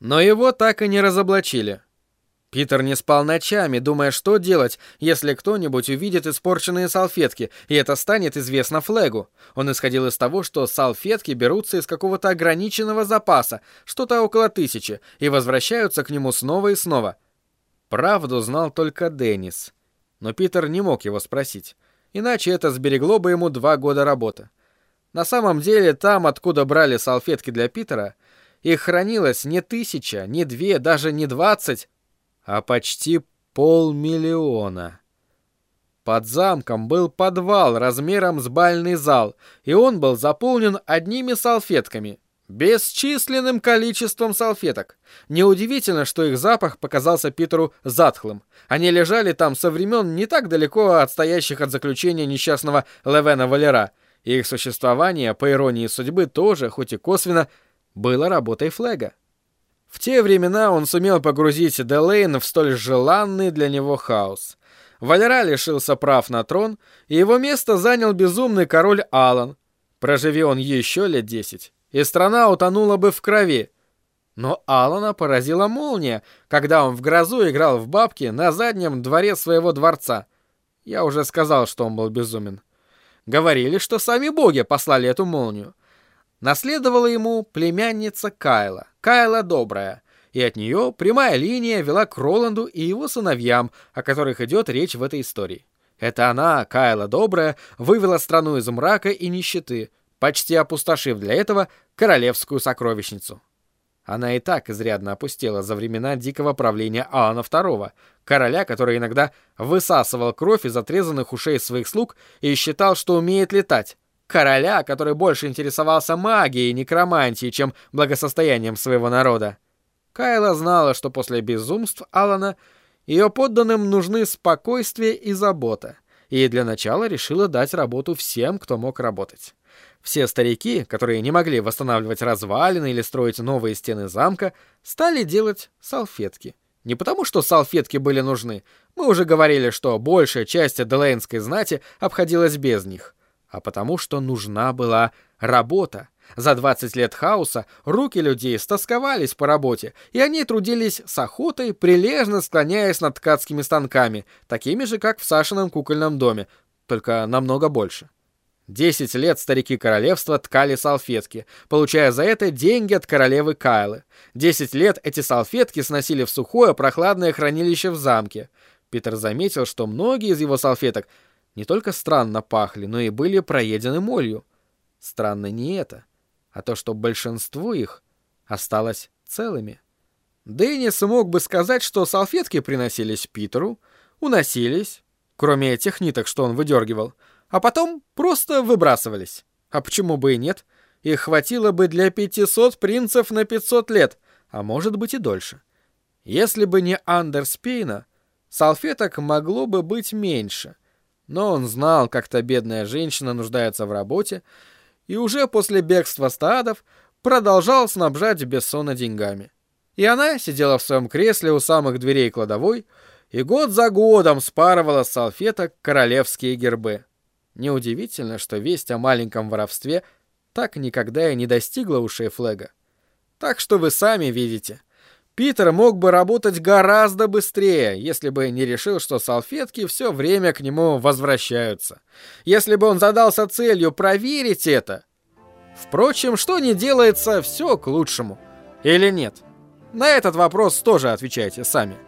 Но его так и не разоблачили. Питер не спал ночами, думая, что делать, если кто-нибудь увидит испорченные салфетки, и это станет известно Флегу. Он исходил из того, что салфетки берутся из какого-то ограниченного запаса, что-то около тысячи, и возвращаются к нему снова и снова. Правду знал только Деннис. Но Питер не мог его спросить, иначе это сберегло бы ему два года работы. На самом деле, там, откуда брали салфетки для Питера, их хранилось не тысяча, не две, даже не двадцать, а почти полмиллиона. Под замком был подвал размером с бальный зал, и он был заполнен одними салфетками, бесчисленным количеством салфеток. Неудивительно, что их запах показался Питеру затхлым. Они лежали там со времен не так далеко отстоящих от заключения несчастного Левена Валера. Их существование, по иронии судьбы, тоже, хоть и косвенно, было работой Флега. В те времена он сумел погрузить Делейн в столь желанный для него хаос. Валера лишился прав на трон, и его место занял безумный король Алан. Проживи он еще лет десять, и страна утонула бы в крови. Но Алана поразила молния, когда он в грозу играл в бабки на заднем дворе своего дворца. Я уже сказал, что он был безумен. Говорили, что сами боги послали эту молнию. Наследовала ему племянница Кайла, Кайла Добрая, и от нее прямая линия вела к Роланду и его сыновьям, о которых идет речь в этой истории. Это она, Кайла Добрая, вывела страну из мрака и нищеты, почти опустошив для этого королевскую сокровищницу. Она и так изрядно опустела за времена дикого правления Алана II, короля, который иногда высасывал кровь из отрезанных ушей своих слуг и считал, что умеет летать, Короля, который больше интересовался магией и некромантией, чем благосостоянием своего народа. Кайла знала, что после безумств Алана ее подданным нужны спокойствие и забота, и для начала решила дать работу всем, кто мог работать. Все старики, которые не могли восстанавливать развалины или строить новые стены замка, стали делать салфетки. Не потому, что салфетки были нужны. Мы уже говорили, что большая часть Делейнской знати обходилась без них а потому что нужна была работа. За 20 лет хаоса руки людей стосковались по работе, и они трудились с охотой, прилежно склоняясь над ткацкими станками, такими же, как в Сашином кукольном доме, только намного больше. Десять лет старики королевства ткали салфетки, получая за это деньги от королевы Кайлы. Десять лет эти салфетки сносили в сухое прохладное хранилище в замке. Питер заметил, что многие из его салфеток не только странно пахли, но и были проедены молью. Странно не это, а то, что большинство их осталось целыми. Дэнни смог бы сказать, что салфетки приносились Питеру, уносились, кроме этих ниток, что он выдергивал, а потом просто выбрасывались. А почему бы и нет? Их хватило бы для 500 принцев на 500 лет, а может быть и дольше. Если бы не Андерспейна, салфеток могло бы быть меньше — но он знал, как та бедная женщина нуждается в работе, и уже после бегства стадов продолжал снабжать Бессона деньгами. И она сидела в своем кресле у самых дверей кладовой и год за годом спарывала с салфеток королевские гербы. Неудивительно, что весть о маленьком воровстве так никогда и не достигла ушей Флега. Так что вы сами видите, Питер мог бы работать гораздо быстрее, если бы не решил, что салфетки все время к нему возвращаются. Если бы он задался целью проверить это. Впрочем, что не делается, все к лучшему. Или нет? На этот вопрос тоже отвечайте сами.